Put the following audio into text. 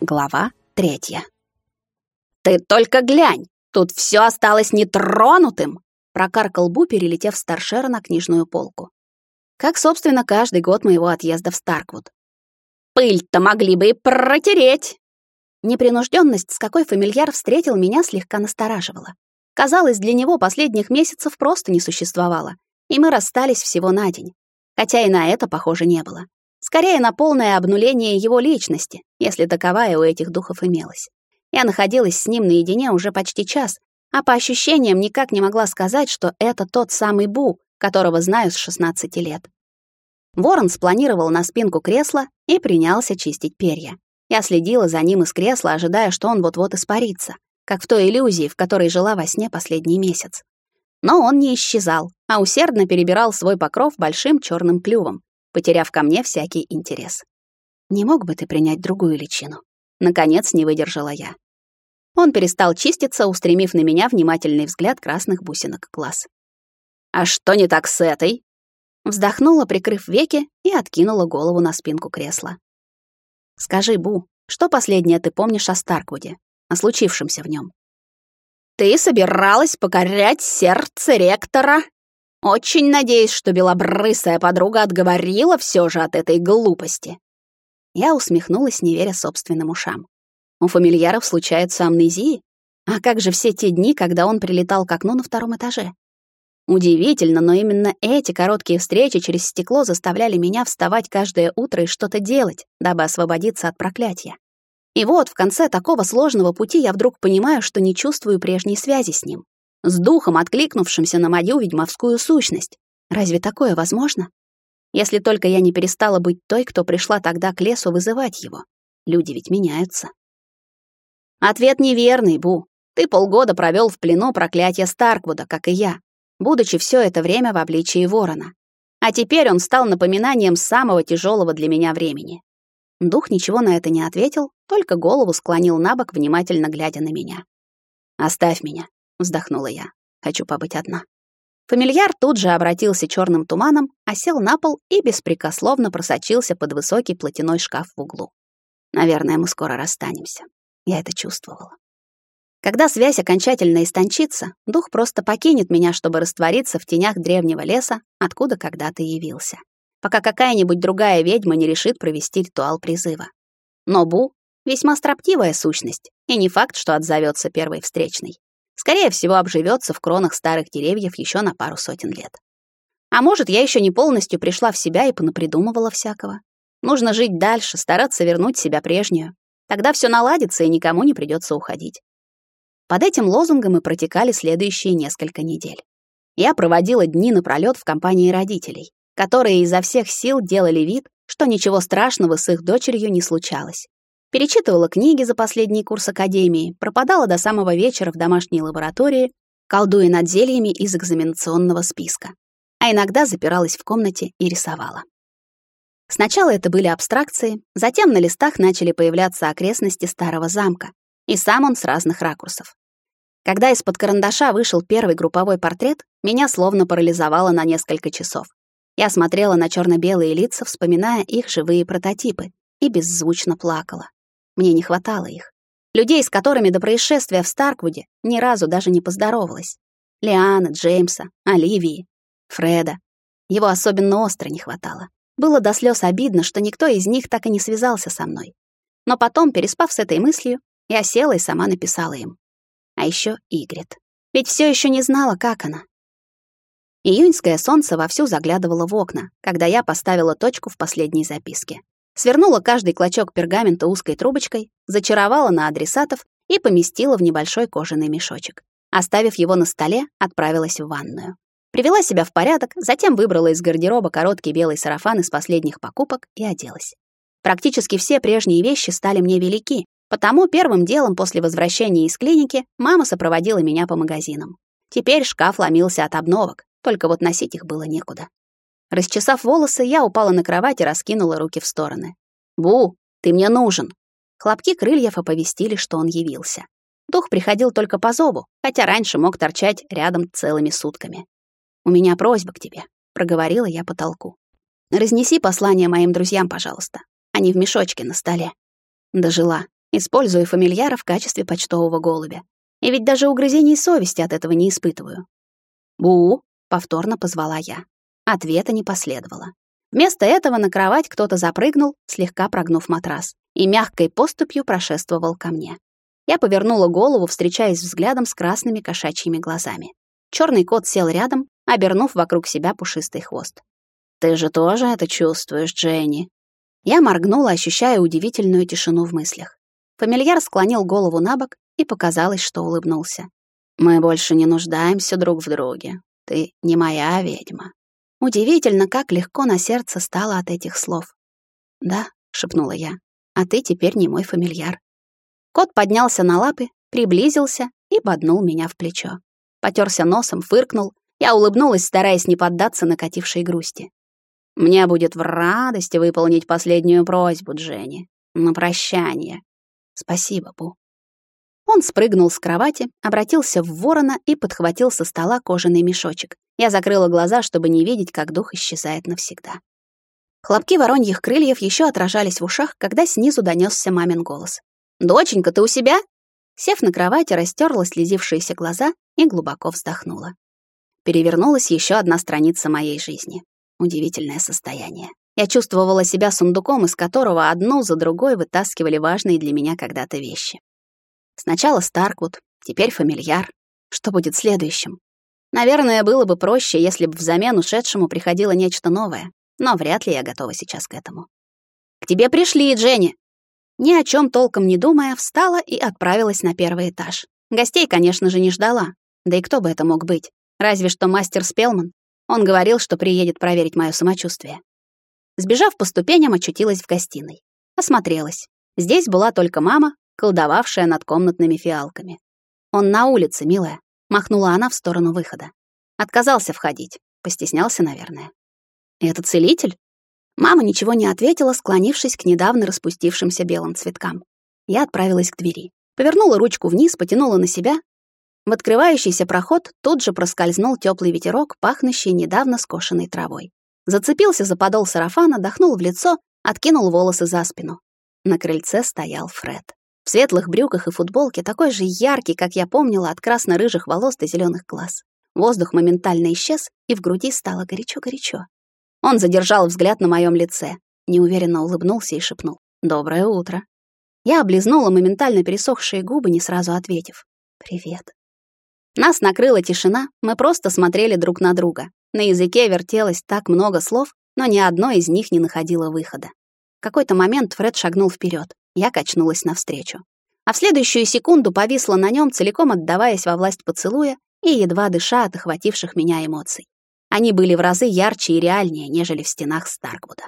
Глава третья. «Ты только глянь! Тут все осталось нетронутым!» прокаркал Бу, перелетев с торшера на книжную полку. Как, собственно, каждый год моего отъезда в Старквуд. «Пыль-то могли бы и протереть!» Непринужденность, с какой фамильяр встретил меня, слегка настораживала. Казалось, для него последних месяцев просто не существовало, и мы расстались всего на день. Хотя и на это, похоже, не было. Скорее на полное обнуление его личности, если таковая у этих духов имелась. Я находилась с ним наедине уже почти час, а по ощущениям никак не могла сказать, что это тот самый Бу, которого знаю с 16 лет. Ворон спланировал на спинку кресла и принялся чистить перья. Я следила за ним из кресла, ожидая, что он вот-вот испарится, как в той иллюзии, в которой жила во сне последний месяц. Но он не исчезал, а усердно перебирал свой покров большим черным клювом, потеряв ко мне всякий интерес. «Не мог бы ты принять другую личину?» Наконец не выдержала я. Он перестал чиститься, устремив на меня внимательный взгляд красных бусинок глаз. «А что не так с этой?» Вздохнула, прикрыв веки, и откинула голову на спинку кресла. «Скажи, Бу, что последнее ты помнишь о Старквуде, о случившемся в нем? «Ты собиралась покорять сердце ректора?» Очень надеюсь, что белобрысая подруга отговорила все же от этой глупости. Я усмехнулась, не веря собственным ушам. У фамильяров случаются амнезии? А как же все те дни, когда он прилетал к окну на втором этаже? Удивительно, но именно эти короткие встречи через стекло заставляли меня вставать каждое утро и что-то делать, дабы освободиться от проклятия. И вот в конце такого сложного пути я вдруг понимаю, что не чувствую прежней связи с ним с духом, откликнувшимся на мою ведьмовскую сущность. Разве такое возможно? Если только я не перестала быть той, кто пришла тогда к лесу вызывать его. Люди ведь меняются. Ответ неверный, Бу. Ты полгода провел в плену проклятия Старквуда, как и я, будучи все это время в обличии ворона. А теперь он стал напоминанием самого тяжелого для меня времени. Дух ничего на это не ответил, только голову склонил на бок, внимательно глядя на меня. «Оставь меня вздохнула я. Хочу побыть одна. Фамильяр тут же обратился черным туманом, осел на пол и беспрекословно просочился под высокий платяной шкаф в углу. Наверное, мы скоро расстанемся. Я это чувствовала. Когда связь окончательно истончится, дух просто покинет меня, чтобы раствориться в тенях древнего леса, откуда когда-то явился. Пока какая-нибудь другая ведьма не решит провести ритуал призыва. Но Бу — весьма строптивая сущность, и не факт, что отзовется первой встречной. Скорее всего, обживется в кронах старых деревьев еще на пару сотен лет. А может, я еще не полностью пришла в себя и понапридумывала всякого. Нужно жить дальше, стараться вернуть себя прежнюю. Тогда все наладится, и никому не придется уходить. Под этим лозунгом и протекали следующие несколько недель. Я проводила дни напролёт в компании родителей, которые изо всех сил делали вид, что ничего страшного с их дочерью не случалось. Перечитывала книги за последний курс академии, пропадала до самого вечера в домашней лаборатории, колдуя над зельями из экзаменационного списка. А иногда запиралась в комнате и рисовала. Сначала это были абстракции, затем на листах начали появляться окрестности старого замка, и сам он с разных ракурсов. Когда из-под карандаша вышел первый групповой портрет, меня словно парализовало на несколько часов. Я смотрела на черно белые лица, вспоминая их живые прототипы, и беззвучно плакала. Мне не хватало их. Людей, с которыми до происшествия в Старквуде ни разу даже не поздоровалась. Лианы, Джеймса, Оливии, Фреда. Его особенно остро не хватало. Было до слез обидно, что никто из них так и не связался со мной. Но потом, переспав с этой мыслью, я села и сама написала им. А еще Игрит. Ведь все еще не знала, как она. Июньское солнце вовсю заглядывало в окна, когда я поставила точку в последней записке свернула каждый клочок пергамента узкой трубочкой, зачаровала на адресатов и поместила в небольшой кожаный мешочек. Оставив его на столе, отправилась в ванную. Привела себя в порядок, затем выбрала из гардероба короткий белый сарафан из последних покупок и оделась. Практически все прежние вещи стали мне велики, потому первым делом после возвращения из клиники мама сопроводила меня по магазинам. Теперь шкаф ломился от обновок, только вот носить их было некуда. Расчесав волосы, я упала на кровать и раскинула руки в стороны. «Бу, ты мне нужен!» Хлопки крыльев оповестили, что он явился. Дух приходил только по зову, хотя раньше мог торчать рядом целыми сутками. «У меня просьба к тебе», — проговорила я потолку. «Разнеси послание моим друзьям, пожалуйста. Они в мешочке на столе». Дожила. Использую фамильяра в качестве почтового голубя. И ведь даже угрызений совести от этого не испытываю. «Бу!» — повторно позвала я. Ответа не последовало. Вместо этого на кровать кто-то запрыгнул, слегка прогнув матрас, и мягкой поступью прошествовал ко мне. Я повернула голову, встречаясь взглядом с красными кошачьими глазами. Черный кот сел рядом, обернув вокруг себя пушистый хвост. «Ты же тоже это чувствуешь, Дженни?» Я моргнула, ощущая удивительную тишину в мыслях. Фамильяр склонил голову на бок, и показалось, что улыбнулся. «Мы больше не нуждаемся друг в друге. Ты не моя ведьма». Удивительно, как легко на сердце стало от этих слов. «Да», — шепнула я, — «а ты теперь не мой фамильяр». Кот поднялся на лапы, приблизился и поднул меня в плечо. Потерся носом, фыркнул. Я улыбнулась, стараясь не поддаться накатившей грусти. «Мне будет в радости выполнить последнюю просьбу, Дженни. На прощание. Спасибо, Бу». Он спрыгнул с кровати, обратился в ворона и подхватил со стола кожаный мешочек. Я закрыла глаза, чтобы не видеть, как дух исчезает навсегда. Хлопки вороньих крыльев еще отражались в ушах, когда снизу донесся мамин голос. «Доченька, ты у себя?» Сев на кровати, растерла слезившиеся глаза и глубоко вздохнула. Перевернулась еще одна страница моей жизни. Удивительное состояние. Я чувствовала себя сундуком, из которого одну за другой вытаскивали важные для меня когда-то вещи. Сначала Старквуд, теперь фамильяр. Что будет следующим? Наверное, было бы проще, если бы взамен ушедшему приходило нечто новое, но вряд ли я готова сейчас к этому. «К тебе пришли, Дженни!» Ни о чем толком не думая, встала и отправилась на первый этаж. Гостей, конечно же, не ждала. Да и кто бы это мог быть? Разве что мастер Спелман. Он говорил, что приедет проверить мое самочувствие. Сбежав по ступеням, очутилась в гостиной. Осмотрелась. Здесь была только мама, колдовавшая над комнатными фиалками. «Он на улице, милая», — махнула она в сторону выхода. Отказался входить. Постеснялся, наверное. «Это целитель?» Мама ничего не ответила, склонившись к недавно распустившимся белым цветкам. Я отправилась к двери. Повернула ручку вниз, потянула на себя. В открывающийся проход тут же проскользнул теплый ветерок, пахнущий недавно скошенной травой. Зацепился за подол сарафана, дохнул в лицо, откинул волосы за спину. На крыльце стоял Фред. В светлых брюках и футболке, такой же яркий, как я помнила, от красно-рыжих волос до зеленых глаз. Воздух моментально исчез, и в груди стало горячо-горячо. Он задержал взгляд на моем лице, неуверенно улыбнулся и шепнул «Доброе утро». Я облизнула моментально пересохшие губы, не сразу ответив «Привет». Нас накрыла тишина, мы просто смотрели друг на друга. На языке вертелось так много слов, но ни одно из них не находило выхода. В какой-то момент Фред шагнул вперед, я качнулась навстречу. А в следующую секунду повисла на нем, целиком отдаваясь во власть поцелуя и едва дыша от охвативших меня эмоций. Они были в разы ярче и реальнее, нежели в стенах Старквуда.